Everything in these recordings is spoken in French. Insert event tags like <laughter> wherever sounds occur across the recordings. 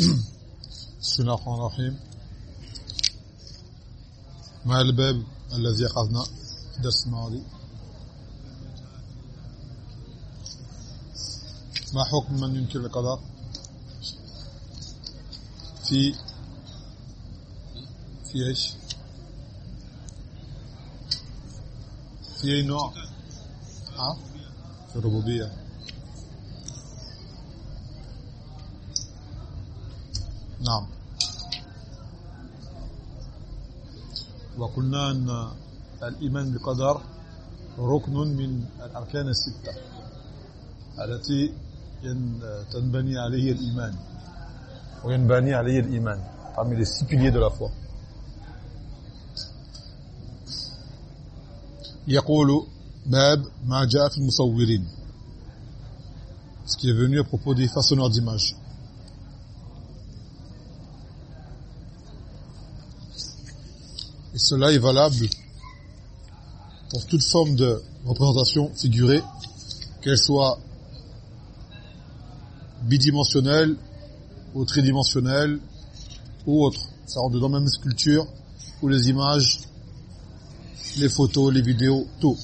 بسم الله الرحمن الرحيم. ما الباب الذي أخذنا الدرس الماضي ما حكم من ينكر القدر في في إيش؟ في أي نوع؟ ها؟ في الربوبية. وقلنا ان الايمان بالقدر ركن من الاركان السته التي تنبني عليه الايمان وينبني عليه الايمان parmi les six piliers de la foi يقول باب ما جاء في المصورين ce qui est venu à propos des façonneurs d'images cela est valable pour toute forme de représentation figurée qu'elle soit bidimensionnelle ou tridimensionnelle ou autre ça rentre dans la même sculpture ou les images les photos, les vidéos, tout.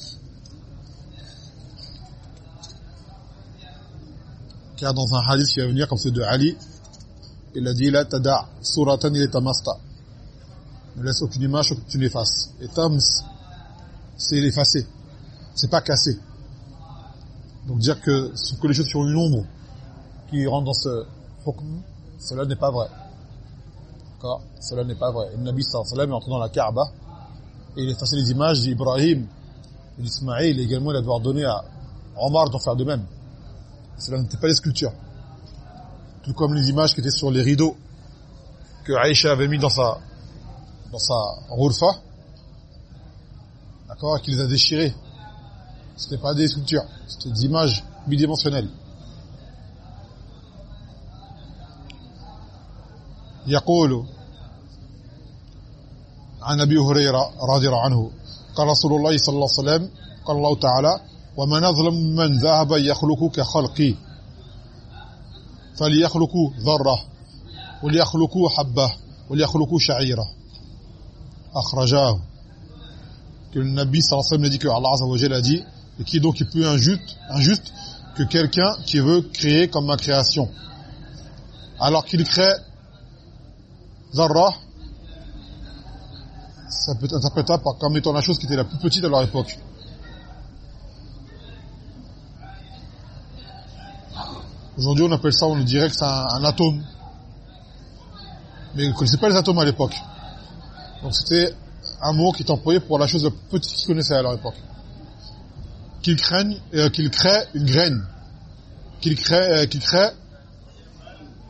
Car dans un hadith qui va venir comme celui de Ali, il a dit la tada suratan il tamasta. Ne laisse aucune image que tu l'effaces. Et tams c'est l'effacer. C'est pas casser. Donc dire que que les choses sur une ombre qui rentre dans ce hukm, cela n'est pas vrai. D'accord? Cela n'est pas vrai. Le Nabi est entré dans la Kaaba et il effacé les images d'Ibrahim et d'Ismaïl également il a devoir donner à Omar d'en faire de même cela n'était pas les sculptures tout comme les images qui étaient sur les rideaux que Aïcha avait mis dans sa dans sa roulfa d'accord et qu'il les a déchirés c'était pas des sculptures c'était des images bidimensionnelles يقول عن ابي هريره رضي الله عنه قال رسول الله صلى الله عليه وسلم قال الله تعالى ومن اظلم من ذهب يخلق كخلقي فليخلقوا ذره وليخلقوا حبه وليخلقوا شعيره akhrajah que le Nabi sallallahu alayhi wa dit que Allah azza wa a dit et qui est donc peu injuste injuste que quelqu'un qui veut créer comme ma création alors qu'il crée zarra ça peut être interprétable comme étant la chose qui était la plus petite à leur époque Aujourd'hui, on appelle ça, on dirait que c'est un, un, atome. Mais vous ne connaissez pas les atomes à l'époque. Donc c'était un mot qui est employé pour la chose la plus petite qu'ils connaissaient à leur époque. Qu'ils craignent, euh, qu'ils créent une graine. Qu'ils créent, euh, qu'ils créent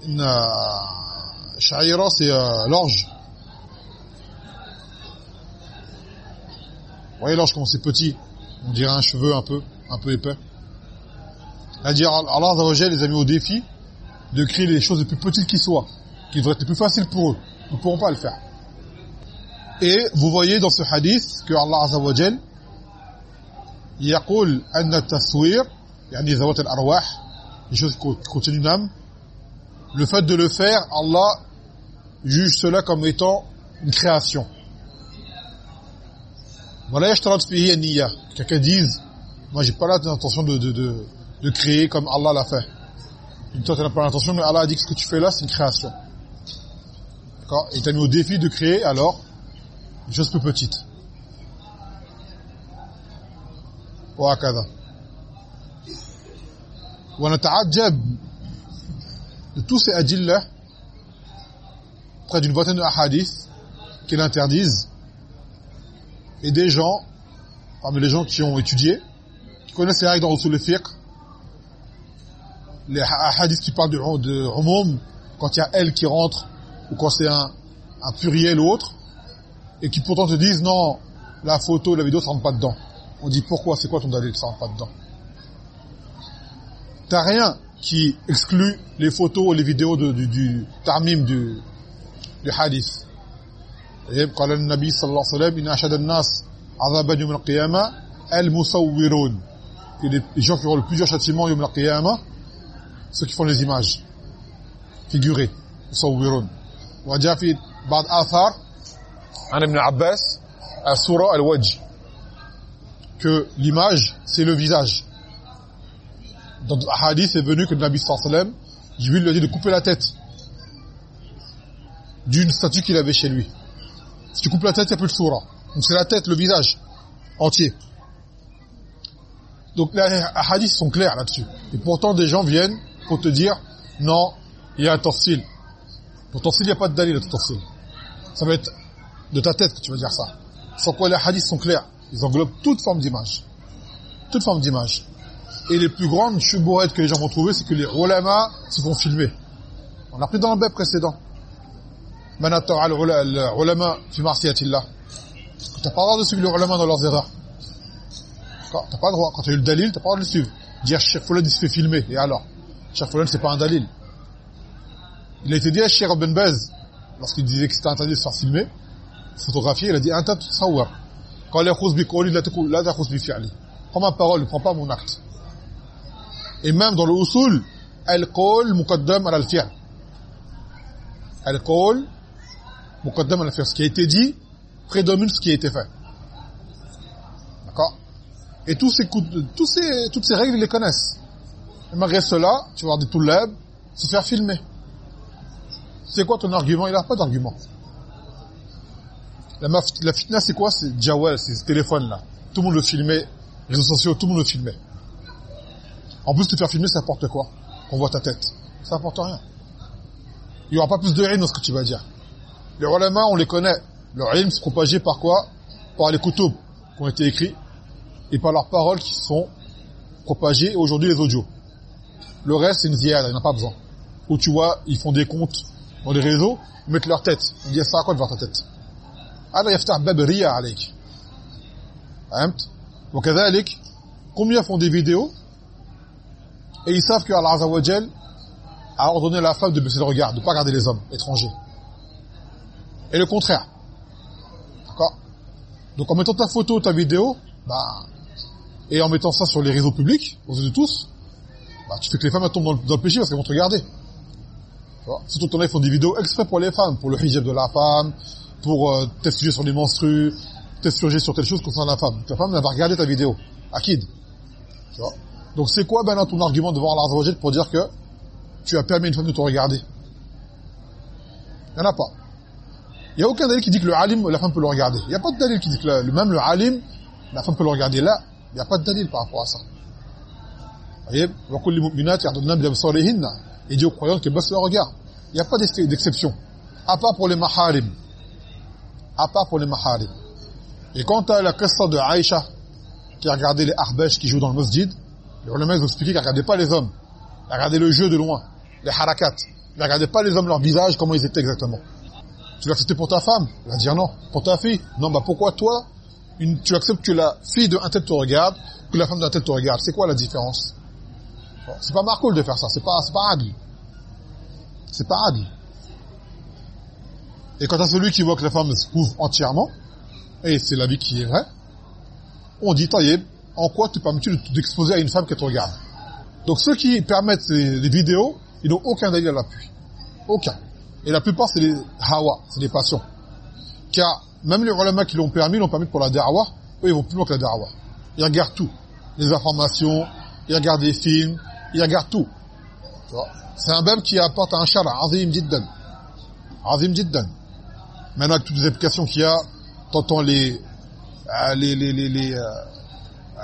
une... Euh, c'est euh, l'orge. Vous voyez l'ange comment c'est petit On dirait un cheveu un peu, un peu épais. C'est-à-dire Allah Azza les a mis au défi de créer les choses les plus petites qui soient, qui devraient être plus faciles pour eux. Ils ne pourront pas le faire. Et vous voyez dans ce hadith que Allah Azza wa Jal يقول أن التصوير يعني ذوات الأرواح les choses qui contiennent une âme le fait de le faire Allah juge cela comme étant une création voilà yashtarat fihi niyya quelqu'un dise moi j'ai pas l'intention de, de, de, de créer comme Allah l'a fait une toi tu n'as pas l'intention mais Allah a dit que ce que tu fais là c'est une création d'accord et t'a mis au défi de créer alors une chose plus petite وهكذا ونتعجب de tous ces adillah près d'une vingtaine de hadiths qui l'interdisent et des gens, parmi les gens qui ont étudié, qui connaissent les règles dans Usul al-Fiqh, les hadiths qui parlent de, de quand il y a elle qui rentre, ou quand c'est un, un pluriel ou autre, et qui pourtant te disent non, la photo, la vidéo, ça rentre pas dedans. On dit pourquoi, c'est quoi ton dalil, ça rentre pas dedans. T'as rien qui exclut les photos ou les vidéos de, du, du tarmim du, du hadith. قال النبي صلى الله عليه وسلم ان اشد الناس عذابا يوم القيامه المصورون les gens qui auront le plus dur châtiment يوم القيامه ceux qui font les images figurées يصورون وجاء في بعض آثار عن ابن عباس الصورة الوجه que l'image c'est le visage dans le hadith est venu que le Nabi sallallahu alayhi wa sallam Jibril lui a dit de couper la tête d'une statue qu'il avait chez lui si tu coupes la tête il n'y a plus de soura donc c'est la tête le visage entier donc les hadiths sont clairs là-dessus et pourtant des gens viennent pour te dire non il y a un tafsil pour tafsil il n'y a pas de dalil de tafsil ça va être de ta tête que tu vas dire ça. Sans quoi les hadiths sont clairs. Ils englobent toute forme d'image toute forme d'image et les plus grandes chubourettes que les gens vont trouver c'est que les ulama se font filmer. On a pris dans le bête précédent. Manata al-ulama fi marsiyatillah t'as pas le droit de suivre les ulama dans leurs erreurs. T'as pas le droit. Quand tu as eu le dalil t'as pas le droit de le suivre. Dire Cheikh Foulan il se fait filmer. Et alors? Cheikh Foulan c'est pas un dalil. Il a été dit à Cheikh Ben Bez lorsqu'il disait que c'était interdit de se faire filmer photographier il a dit prends ma parole ne prends pas mon acte. Et même dans le al-qawl muqaddam ala al-fi'l al-qawl muqaddam ala al-fi'l ce qui a été dit prédomine ce qui a été fait. D'accord? Et tous ces tous ces toutes ces règles ils les connaissent. Malgré cela tu vas voir des toulab se faire filmer. C'est quoi ton argument? Il n'a pas d'argument la, la fitna c'est quoi? C'est Jawel c'est ce téléphone là tout le monde le filmait. Réseaux sociaux tout le monde le filmait. En plus te faire filmer ça apporte quoi? On voit ta tête. Ça apporte rien. Il y aura pas plus de haine dans ce que tu vas dire. Les ulama on les connaît. Leur ilm se propagé par quoi? Par les kutub qui ont été écrits et par leurs paroles qui sont propagées aujourd'hui les audios. Le reste c'est une ziyada il n'y en a pas besoin. Où tu vois ils font des comptes dans les réseaux ils mettent leur tête. Ils disent ça à quoi de voir ta tête هذا يفتح باب الرياء عليك فهمت وكذلك combien font des vidéos et ils savent que Allah Azza wa a ordonné à la femme de baisser le regard de pas regarder les hommes étrangers et le contraire d'accord donc en mettant ta photo ta vidéo bah et en mettant ça sur les réseaux publics aux yeux de tous bah tu fais que les femmes tombent dans, dans le péché parce qu'elles vont te regarder tu vois surtout ton font des vidéos exprès pour les femmes pour le hijab de la femme pour euh, sur les menstrues, sujet sur telle chose concernant la femme. Ta femme, elle va regarder ta vidéo. Akid. Tu vois? Donc c'est quoi ben ton argument devant Allah pour dire que tu as permis à une femme de te regarder? Il n'y en a pas. Il n'y a aucun dalil qui dit que le alim, la femme peut le regarder. Il n'y a pas de dalil qui dit que même le alim, la femme peut le regarder. Là, il n'y a pas de dalil par rapport à ça. Vous voyez Il dit aux croyants qu'elles baissent leur regard. Il n'y a pas d'exception. À part pour les maharim à part pour les maharim. Et quant à la question de Aïcha, qui a regardé les arbesh qui jouent dans le masjid, les ulama ont expliqué qu'elle regardait pas les hommes. Elle regardait le jeu de loin, les harakat. Elle regardait pas les hommes, leur visage, comment ils étaient exactement. Tu l'acceptais pour ta femme? Elle va dire non. Pour ta fille? Non, bah pourquoi toi, tu acceptes que la fille d'un tel te regarde, que la femme d'un tel te regarde? C'est quoi la différence? C'est pas marcoul de faire ça, c'est pas, pas adl. C'est pas adl. Et quant à celui qui voit que la femme se couvre entièrement, et c'est la vie qui est vrai, on dit, taïeb, en quoi te permets-tu d'exposer à une femme qui te regarde? Donc ceux qui permettent les, vidéos, ils n'ont aucun dalil à l'appui. Aucun. Et la plupart, c'est les hawa, c'est les passions. Car même les ulama qui l'ont permis, l'ont permis pour la da'wa, eux, ils vont plus loin que la da'wa. Ils regardent tout. Les informations, ils regardent des films, ils regardent tout. C'est un bab qui apporte un shara, azim jiddan. Azim jiddan. Maintenant, avec toutes les applications qu'il y a, t'entends les, euh, les, les, les, les, euh,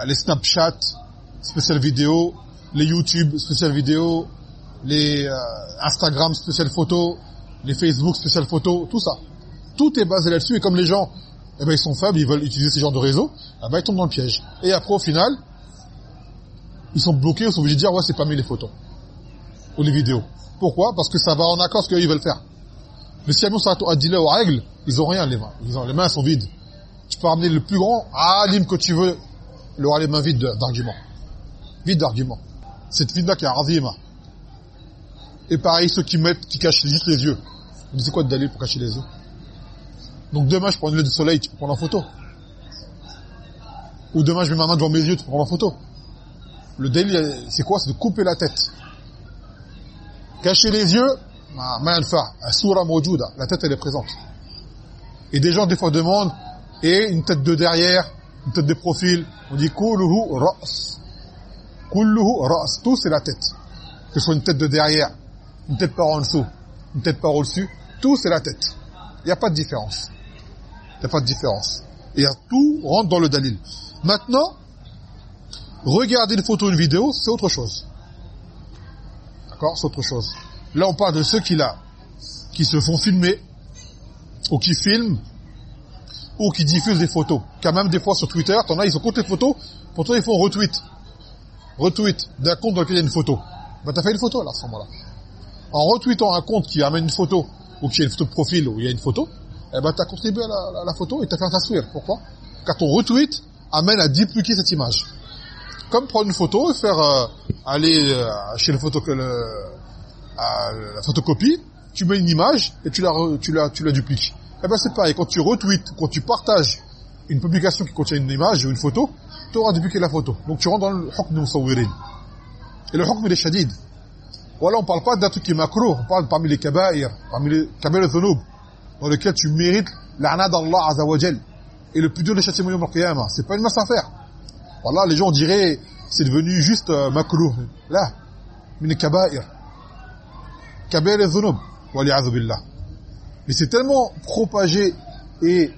les Snapchat, les YouTube, spécial vidéo, les euh, Instagram, spécial photo, les Facebook, spécial photo, tout ça. Tout est basé là-dessus et comme les gens, eh ben, ils sont faibles, ils veulent utiliser ce genre de réseau, eh ben, ils tombent dans le piège. Et après, au final, ils sont bloqués, ils sont obligés de dire, ouais, c'est pas mis les photos. Ou les vidéos. Pourquoi? Parce que ça va en accord ce qu'ils veulent faire. Mais si ça a dit aux règles, ils ont rien les mains. Les mains sont vides. Tu peux amener le plus grand alim que tu veux, il aura les mains vides d'arguments. Vides d'arguments. Cette vide-là qui est azima. Et pareil, ceux qui mettent, qui cachent juste les yeux. C'est quoi de dalil pour cacher les yeux? Donc demain, je prends une lunettes de soleil, tu peux prendre en photo. Ou demain, je mets ma main devant mes yeux, tu peux prendre en photo. Le dalil, c'est quoi? C'est de couper la tête. Cacher les yeux, la tête elle est présente. Et des gens des fois demandent et une tête de derrière une tête de profil on dit kulluhu ra's. Kulluhu ra's. Tout c'est la tête. Que ce soit une tête de derrière une tête par en dessous une tête par au-dessus tout c'est la tête. Il n'y a pas de différence. Il n'y a pas de différence. Et tout rentre dans le dalil. Maintenant regarder une photo une vidéo c'est autre chose. D'accord? C'est autre chose Là, on parle de ceux qui, là, qui se font filmer, ou qui filment, ou qui diffusent des photos. Quand même, des fois, sur Twitter, t'en as, ils ont compte les photos, pourtant ils font retweet. Retweet d'un compte dans lequel il y a une photo. Bah, t'as fait une photo, là, à ce moment-là. En retweetant un compte qui amène une photo, ou qui a une photo de profil, où il y a une photo, eh ben, t'as contribué à la, la, photo et t'as fait un taswir. Pourquoi? Car ton retweet amène à dupliquer cette image. Comme prendre une photo et faire euh, aller euh, chez le photo que le la photocopie, tu mets une image et tu la, tu la, tu la dupliques. Eh ben c'est pareil, quand tu retweets, quand tu partages une publication qui contient une image ou une photo, tu auras dupliqué la photo. Donc tu rentres dans le hukm musawirin. Et le hukm il est shadid. Voilà, on parle pas d'un truc qui est macro, on parle parmi les kaba'ir, parmi les kaba'ir dhunub, dans lequel tu mérites l'ana d'Allah azza Et le plus dur des châtiments yom al c'est pas une masse à faire. Voilà, les gens diraient, c'est devenu juste euh, macro. Là, mais les kaba'ir. Mais c'est tellement propagé et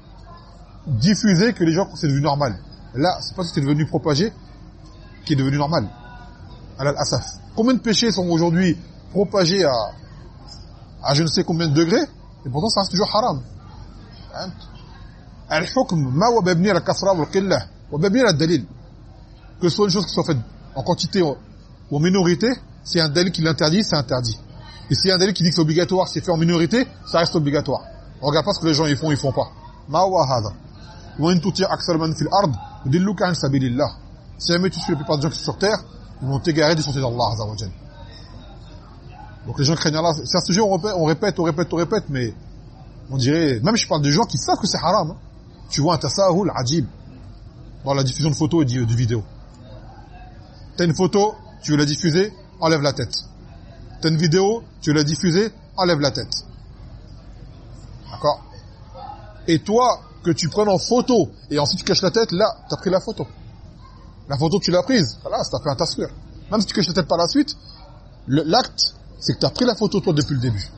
diffusé que les gens c'est devenu normal. Là, c'est pas que c'est devenu propagé qui est devenu normal. Al-Asaf. Combien de péchés sont aujourd'hui propagés à, je ne sais combien de degrés et pourtant ça reste toujours haram. Al-kasra wal-qillah wa babni al-dalil. Que ce soit une chose qui soit faite en quantité ou en minorité, c'est un dalil qui l'interdit, c'est interdit. Et s'il y a un délit qui dit que c'est obligatoire, c'est fait en minorité, ça reste obligatoire. On regarde pas ce que les gens ils font, ils font pas. Ma wa sabilillah. Si jamais tu suis la plupart des gens qui sont sur terre, ils vont t'égarer du sentier d'Allah azza wa Donc les gens craignent Allah, c'est un sujet on répète, on répète, on répète, on répète mais on dirait même je parle de gens qui savent que c'est haram. Hein. Tu vois un tasahul ajib dans la diffusion de photos et de vidéos. T'as une photo, tu veux la diffuser, enlève la tête. T'as une vidéo, tu l'as diffusée, enlève la tête. D'accord? Et toi, que tu prennes en photo, et ensuite tu caches la tête, là, tu as pris la photo. La photo, tu l'as prise. Voilà, ça fait un taswir. Même si tu caches la tête par la suite, l'acte, c'est que tu as pris la photo toi depuis le début.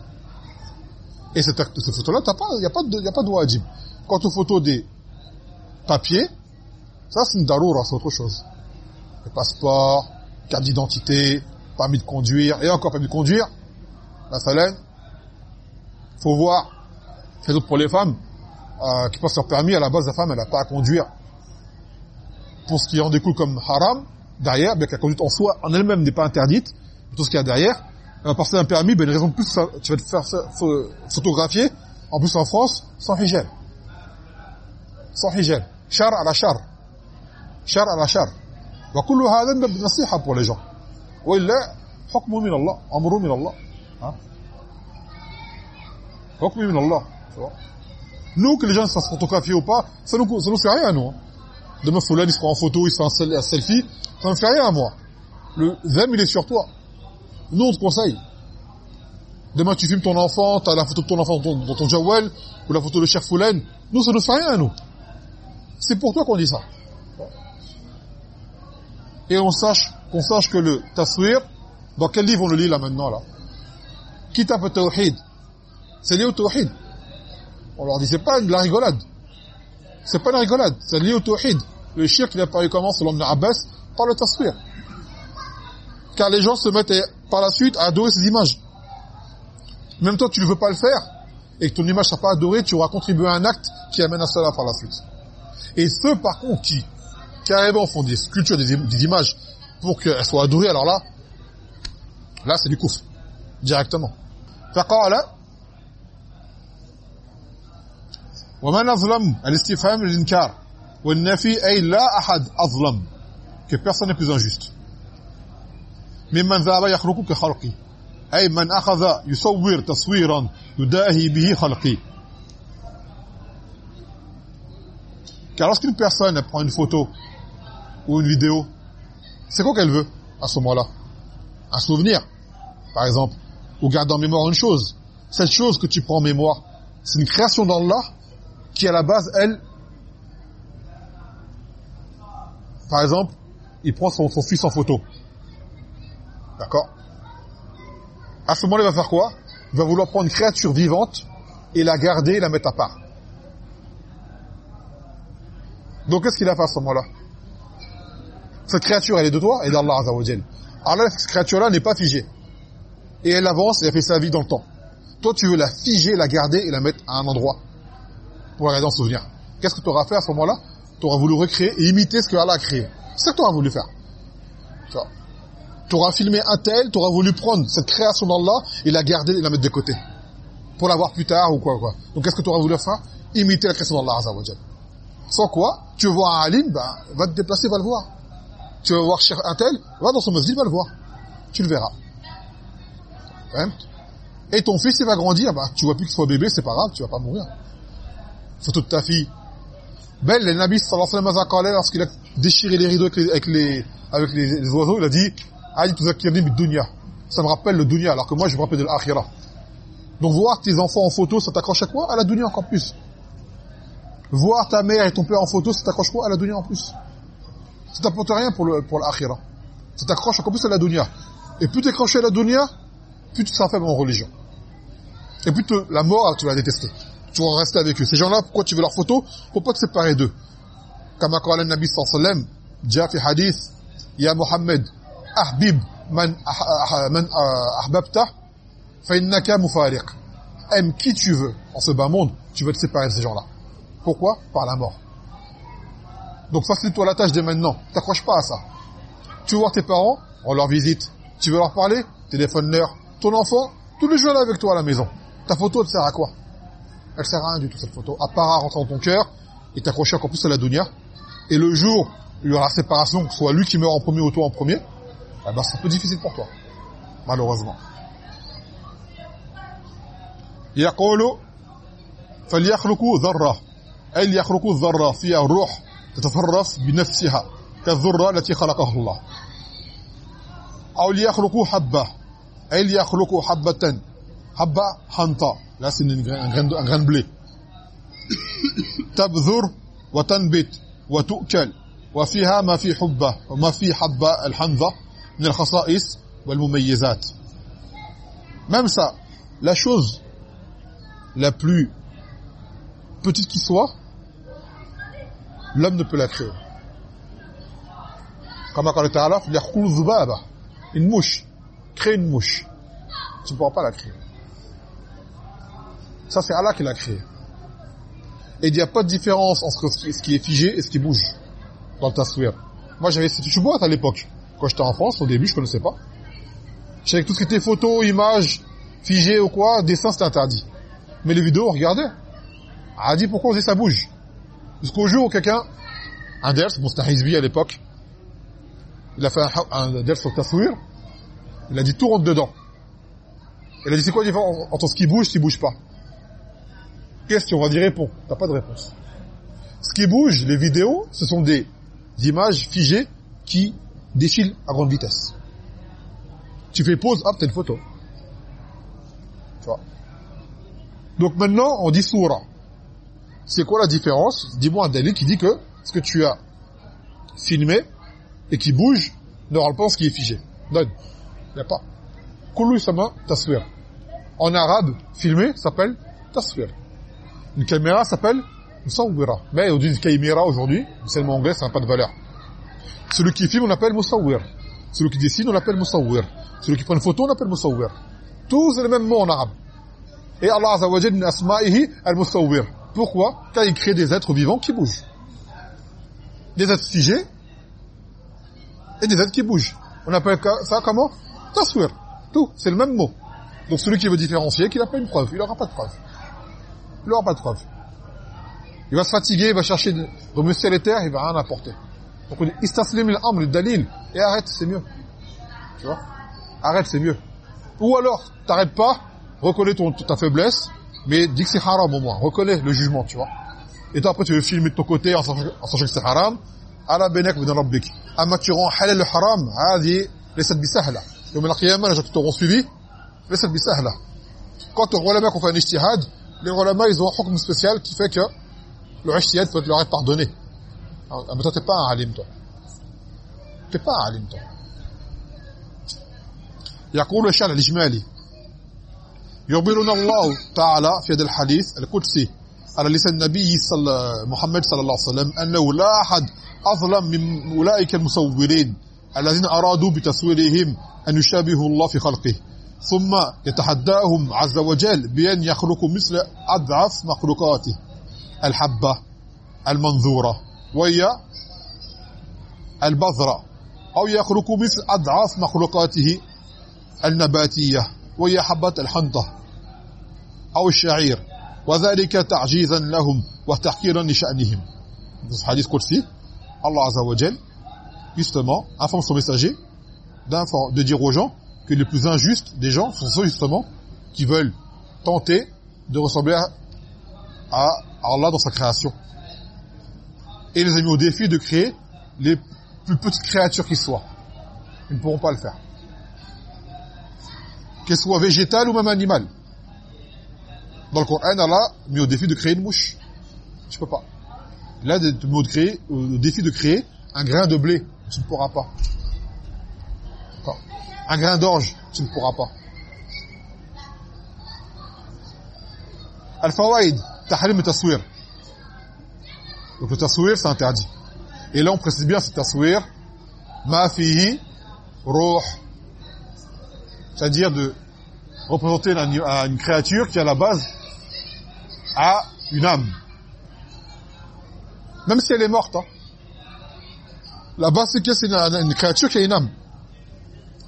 Et cette, cette photo-là, il n'y a pas de, y a pas de wajib. Quant aux photos des papiers, ça c'est une daroura, c'est autre chose. Le passeport, carte d'identité, permis de conduire, et encore permis de conduire, la salaine, faut voir, c'est pour les femmes, euh, qui passent leur permis, à la base, la femme, elle n'a pas à conduire. Pour ce qui en découle comme haram, derrière, bien que la conduite en soi, en elle-même, n'est pas interdite, tout ce qu'il y a derrière, elle va passer un permis, ben, une raison de plus, tu vas te faire photographier, en plus en France, sans hijab. Sans hijab. Char à la char. Char à la char. Hadha nasiha pour les gens. وإلا حكمه من الله أمره من الله ها حكمه من الله nous que les gens fassent photographier ou pas ça nous ça nous fait rien nous demain Foulan il se prend en photo il se fait un selfie ça ne fait rien à moi le zem il est sur toi nous on te conseille demain tu filmes ton enfant tu as la photo de ton enfant dans ton, dans ton jawel ou la photo de Cheikh Foulan nous ça ne fait rien à nous c'est pour toi qu'on dit ça et on sache qu'on sache que le taswir, dans quel livre on le lit là maintenant là? Kitab al-Tawhid. C'est lié au Tawhid. On leur dit, c'est pas de la rigolade. C'est pas de la rigolade, c'est lié au Tawhid. Le shirk, il a apparu comment, selon Ibn Abbas, par le taswir. Car les gens se mettent par la suite à adorer ces images. Même toi, tu ne veux pas le faire, et que ton image ne sera pas adorée, tu auras contribué à un acte qui amène à cela par la suite. Et ceux, par contre, qui carrément font des sculptures, des, images pour qu'elles soient adorées, alors là, là c'est du couf, directement. فقال ومن أظلم الاستفهام للإنكار والنفي أي لا أحد أظلم que personne n'est plus injuste ممن ذهب يخلق كخلقي أي من أخذ يصور تصويرا يداهي به خلقي car lorsqu'une personne prend une photo ou une vidéo, c'est quoi qu'elle veut à ce moment-là? Un souvenir, par exemple. ou garder en mémoire une chose. Cette chose que tu prends en mémoire, c'est une création d'Allah qui à la base, elle, par exemple, il prend son, son fils en photo. D'accord? À ce moment-là, il va faire quoi? Il va vouloir prendre une créature vivante et la garder et la mettre à part. Donc qu'est-ce qu'il a fait à ce moment-là? Cette créature, elle est de toi et d'Allah Azzawajal. Alors cette créature-là n'est pas figée. Et elle avance et elle fait sa vie dans le temps. Toi, tu veux la figer, la garder et la mettre à un endroit pour la garder en souvenir. Qu'est-ce que tu auras fait à ce moment-là? Tu auras voulu recréer et imiter ce que Allah a créé. C'est ça que tu auras voulu faire. Tu auras filmé un tel, tu auras voulu prendre cette création d'Allah et la garder et la mettre de côté. Pour la voir plus tard ou quoi quoi. Donc qu'est-ce que tu auras voulu faire? Imiter la création d'Allah Azzawajal. Sans quoi, tu voir un alim, ben, va te déplacer, va le voir. Tu veux voir un tel, va dans son masjid, va le voir. Tu le verras. Hein? Et ton fils, il va grandir, bah, tu vois plus qu'il soit bébé, c'est pas grave, tu vas pas mourir. Photo de ta fille. Belle, le Nabi sallallahu alayhi lorsqu'il a déchiré les rideaux avec les, avec les, oiseaux, il a dit. Ça me rappelle le dunya, alors que moi, je me rappelle de l'akhira. Donc voir tes enfants en photo, ça t'accroche à quoi? À la dunya encore plus. Voir ta mère et ton père en photo, ça t'accroche quoi? À la dunya en plus ça t'apporte rien pour le pour l'akhira. Ça t'accroche encore plus à la dunya. Et plus tu accroché à la dunya, plus tu seras faible en religion. Et plus la mort, tu la détester. Tu vas rester avec eux. Ces gens-là, pourquoi tu veux leurs photos? Pour pas te séparer d'eux. Comme a dit le Nabi sallallahu alayhi hadith, Ya Muhammad, ahbib man ah, ah, ah, man ahbabta fa'innaka. Aime qui tu veux en ce bas monde, tu veux te séparer de ces gens-là. Pourquoi? Par la mort. donc facilite-toi la tâche dès maintenant t'accroches pas à ça tu veux voir tes parents on leur visite tu veux leur parler téléphone-leur ton enfant, tous les jours là avec toi à la maison. Ta photo, elle sert à quoi Elle sert à rien du tout, cette photo. À part à rentrer dans ton cœur et t'accrocher encore plus à la dunya. Et le jour où il y aura séparation, que ce soit lui qui meurt en premier ou toi en premier, eh ben, c'est un peu difficile pour toi. Malheureusement. يقول فليخلقوا ذرة أي ليخلقوا الذرة فيها الروح تتفرس بنفسها كالذرة التي خلقها الله. أو ليخلقوا حبة. أي ليخلقوا حبة. حبة حنطة. لا سنين غنبلي تبذر وتنبت وتؤكل. وفيها ما في حبة. وما في حبة الحنظة من الخصائص والمميزات. Même ça la chose la plus petite qui soit l'homme ne peut la créer. Comme quand Ta'ala, une mouche, crée une mouche. Tu ne pourras pas la créer. Ça, c'est Allah qui l'a créé. Et il n'y a pas de différence entre ce qui est figé et ce qui bouge dans le taswir. Moi, j'avais cette chouboîte à l'époque. Quand j'étais en France, au début, je ne connaissais pas. Je savais que tout ce qui était photo, images, figées ou quoi, dessin, c'était interdit. Mais les vidéos, regardez. A dit pourquoi on dit ça bouge? Jusqu'au jour où quelqu'un, un ders, un à l'époque, il a fait un, ders sur taswir, il a dit tout rentre dedans. Il a dit c'est quoi la différence entre ce qui bouge et ce qui bouge pas? Question, on va dire répond. T'as pas de réponse. Ce qui bouge, les vidéos, ce sont des images figées qui défilent à grande vitesse. Tu fais pause, hop, t'as une photo. Tu vois Donc maintenant, on dit. C'est quoi la différence? Dis-moi un délai qui dit que ce que tu as filmé et qui bouge ne parle pas ce qui est figé. Donne. Il n'y a pas. Taswir. En arabe, filmer s'appelle taswir. Une caméra s'appelle musawwira. Mais on dit caméra aujourd'hui, c'est le anglais, ça n'a pas de valeur. Celui qui filme, on appelle musawwir. Celui qui dessine, on appelle musawwir. Celui qui prend une photo, on appelle musawwir. Tous c'est le même mot en arabe. Et Allah Azza wa asma'ihi al-musawwir. Pourquoi Car il crée des êtres vivants qui bougent. Des êtres figés et des êtres qui bougent. On appelle ça comment? Taswir. Tout, c'est le même mot. Donc celui qui veut différencier, qu'il n'a pas une preuve. Il n'aura pas de preuve. Il n'aura pas de preuve. Il va se fatiguer, il va chercher de remuer les terres, il va rien apporter. Donc on dit istaslim al-amr, le dalil, et arrête, c'est mieux. Tu vois? Arrête, c'est mieux. Ou alors, t'arrêtes pas, reconnais ton, ta faiblesse, mais dis que c'est haram au moins, reconnais le jugement, tu vois. Et toi après tu veux filmer de ton côté en sachant, que c'est haram, ala benek min rabbik. Amma tu rends halal le haram, hadi laysat bisahla. Yom al-qiyamah, les gens qui t'auront suivi, ليست بسهله quand les ulama ont fait un ijtihad les ulama ils ont un hukm spécial qui fait que le ijtihad peut leur être pardonné mais toi t'es pas un alim toi t'es pas un alim toi يقول الشارع الإجمالي يخبرنا الله تعالى في هذا الحديث القدسي على لسان النبي صلى محمد صلى الله عليه وسلم أنه لا أحد أظلم من أولئك المصورين الذين أرادوا بتصويرهم أن يشابهوا الله في خلقه. ثم يتحداهم عز وجل بأن يخلقوا مثل أضعف مخلوقاته. الحبة المنظورة وهي البذرة. أو يخلقوا مثل أضعاف مخلوقاته النباتية وهي حبة الحنطة. أو الشعير وذلك تعجيزا لهم وتحقيرا لشأنهم dans ce hadith Qudsi Allah Azza wa Jal justement informe son messager de dire aux gens que les plus injustes des gens sont ceux justement qui veulent tenter de ressembler à, à Allah dans sa création et les a mis au défi de créer les plus petites créatures qui soient ils ne pourront pas le faire qu'elles soient végétales ou même animales dans le Coran Allah mis au défi de créer une mouche tu peux pas là de mis au, défi de créer un grain de blé tu ne pourras pas un grain d'orge tu ne pourras pas Al-Fawaid, tahrim taswir. Donc le taswir c'est interdit. Et là on précise bien ce taswir ma fihi ruh. C'est-à-dire de représenter une créature qui à la base a une âme. Même si elle est morte. Hein. La base c'est que c'est une, créature qui a une âme.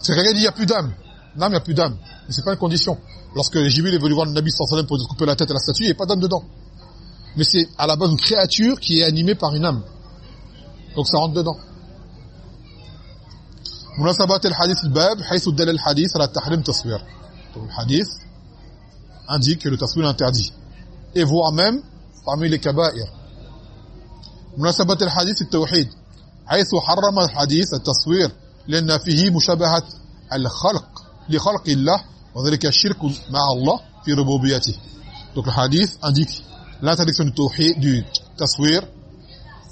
C'est quelqu'un dit il n'y a plus d'âme. Non, il n'y a plus d'âme. Mais c'est pas une condition. Lorsque Jibril est venu voir Nabi sallallahu pour couper la tête à la statue, il n'y a pas d'âme dedans. Mais c'est à la base une créature qui est animée par une âme. Donc ça rentre dedans. Haythu dal al-hadith ala tahrim taswir. Donc le hadith indique que le taswir est interdit. Et voire même parmi les kaba'ir. Munasabat al-hadith al-tawhid. حيث حرم الحديث التصوير لأن فيه مشابهة الخلق لخلق الله وذلك الشرك مع الله في ربوبيته donc le hadith indique l'interdiction du tawhid du taswir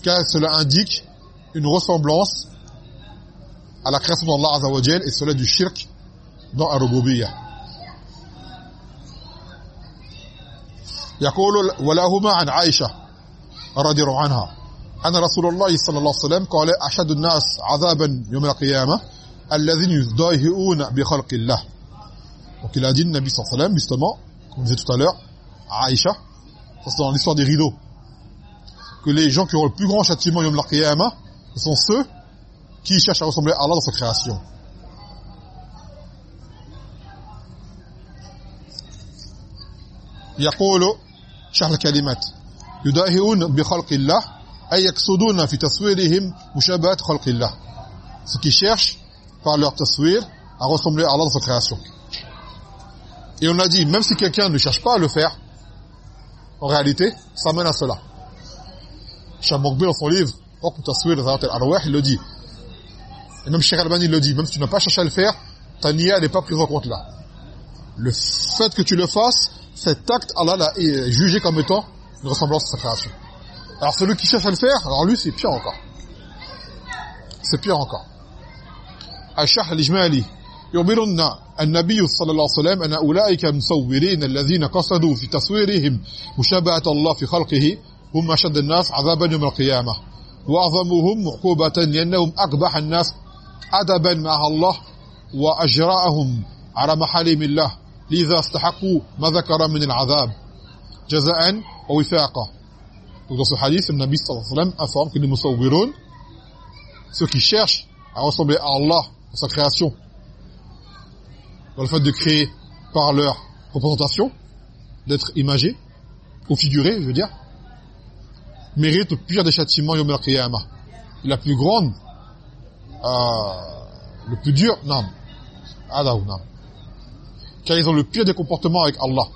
car cela indique une ressemblance à la création d'Allah Azza wa Jal et cela du shirk dans la rububiyyah يقول ولهما عن عائشة رضي الله عنها أن رسول الله صلى الله عليه وسلم قال أشد الناس عذابا يوم القيامة الذين يضاهئون بخلق الله dit le Nabi sallallahu alayhi wa sallam justement comme je disais tout à l'heure Aïcha ça c'est dans l'histoire des rideaux que les gens qui auront le plus grand châtiment yom al ce sont ceux qui cherchent à ressembler à Allah dans sa création يقول شرح الكلمات يداهئون بخلق الله أي يقصدون في تصويرهم مشابهة خلق الله ceux qui cherchent par leur taswir à ressembler à Allah dans sa création et on a dit même si quelqu'un ne cherche pas à le faire en réalité ça mène à cela Cheikh dans son livre Hukm Taswir al-Arwah il le dit et même Cheikh Albani le dit même si tu n'as pas cherché à le faire ta niya n'est pas prise en compte là le fait que tu le fasses cet acte Allah l'a jugé comme étant une ressemblance à sa création alors celui qui cherche à le faire alors lui c'est pire encore c'est pire encore الشرح الإجمالي يخبرنا النبي صلى الله عليه وسلم أن أولئك المصورين الذين قصدوا في تصويرهم مشابهة الله في خلقه هم أشد الناس عذابا يوم القيامة وأعظمهم عقوبة لأنهم أقبح الناس أدبا مع الله وأجراءهم على محارم الله لذا استحقوا ما ذكر من العذاب جزاء ووفاقا Donc dans ce hadith, le Nabi sallallahu alayhi wa sallam informe que les musawwirun, ceux qui cherchent à ressembler à Allah dans sa création, dans le fait de créer par leur représentation, d'être imagé, ou figuré, je veux dire, méritent le pire des châtiments Yom al-Qiyamah. La plus grande, euh, le plus dur, non, Adaou, non. Car ils ont le pire des comportements avec Allah.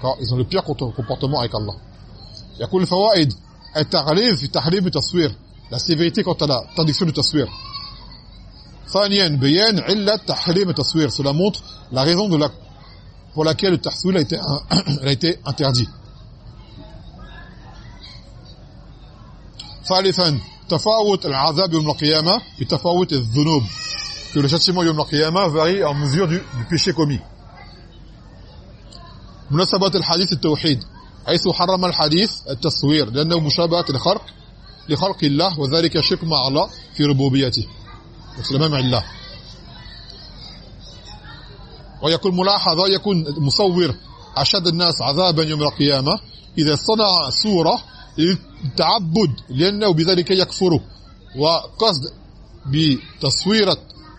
Car ils ont le pire comportement avec Allah. يقول الفوائد التغليظ في تحريم التصوير la sévérité quant à la traduction du taswir ثانيا بيان عله تحريم التصوير cela montre la raison de la pour laquelle le tahsil a été <coughs> a été interdit ثالثا تفاوت العذاب يوم القيامه بتفاوت الذنوب que le châtiment يوم القيامه varie en mesure du, du péché commis. مناسبه الحديث التوحيد حيث حرم الحديث التصوير لأنه مشابهه لخلق لخلق الله وذلك شرك مع الله في ربوبيته la même عله ويكون ملاحظه يكون مصور اشد الناس عذابا يوم القيامه اذا صنع صوره للتعبد لأنه بذلك يكفر وقصد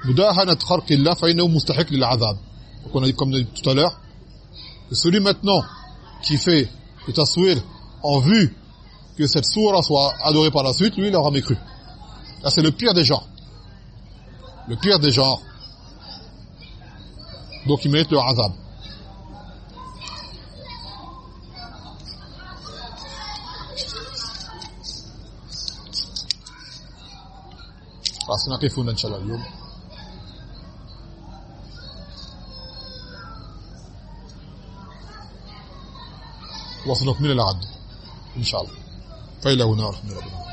بتصويره مداهنه خلق الله فانه مستحق للعذاب comme on a dit comme tout à l'heure celui maintenant qui fait le taswir en vue que cette sourate soit adorée par la suite, lui, il aura mécru. Là, c'est le pire des gens. Le pire des gens. Donc, il mérite le azab. خلاص نقف هنا ان شاء الله اليوم وسنكمل العد إن شاء الله. فإلى هنا رحمه الله